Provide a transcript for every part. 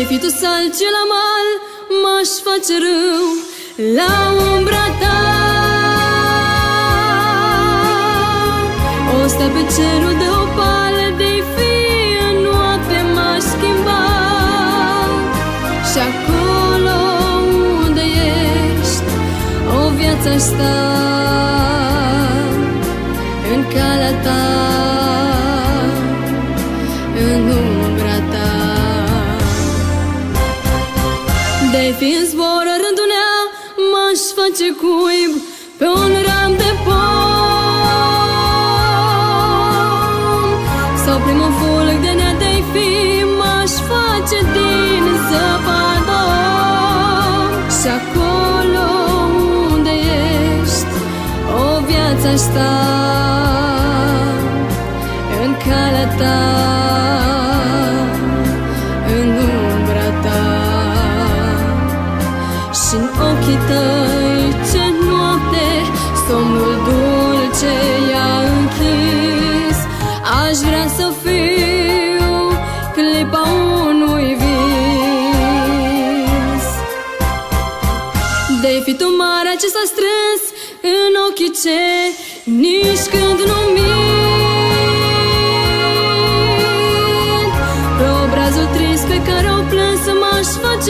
De-ai fi tu salci la mal M-aș face râu La umbra ta. O sta pe cerul de opal De-ai fi în noapte M-aș schimba. Și acolo unde ești O viață aș sta În calea ta. În umbra De fi în zbor rândunea M-aș face cuib Pe un ram de pom. Sau primul fulg de nea de fi M-aș face din zăpador Și acolo unde ești O viață aș sta tăi ce noapte Somnul dulce i-a închis. Aș vrea să fiu clipa unui vis. De fi tu marea ce s-a strâns în ochii ce Nici când nu mint. Pe obrazul trist pe care o plâns M-aș face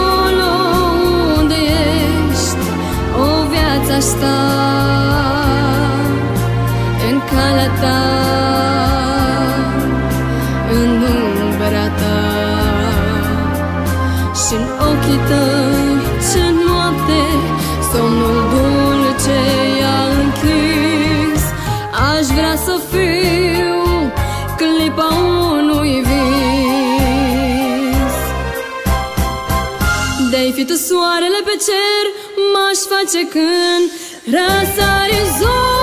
calea ta În umbra ta. Și în ochii tăi ce noapte Somnul dulce i-a închis. Aș vrea să fiu clipa unui vis. De-ai fi tu soarele pe cer M-aș face când răsari zori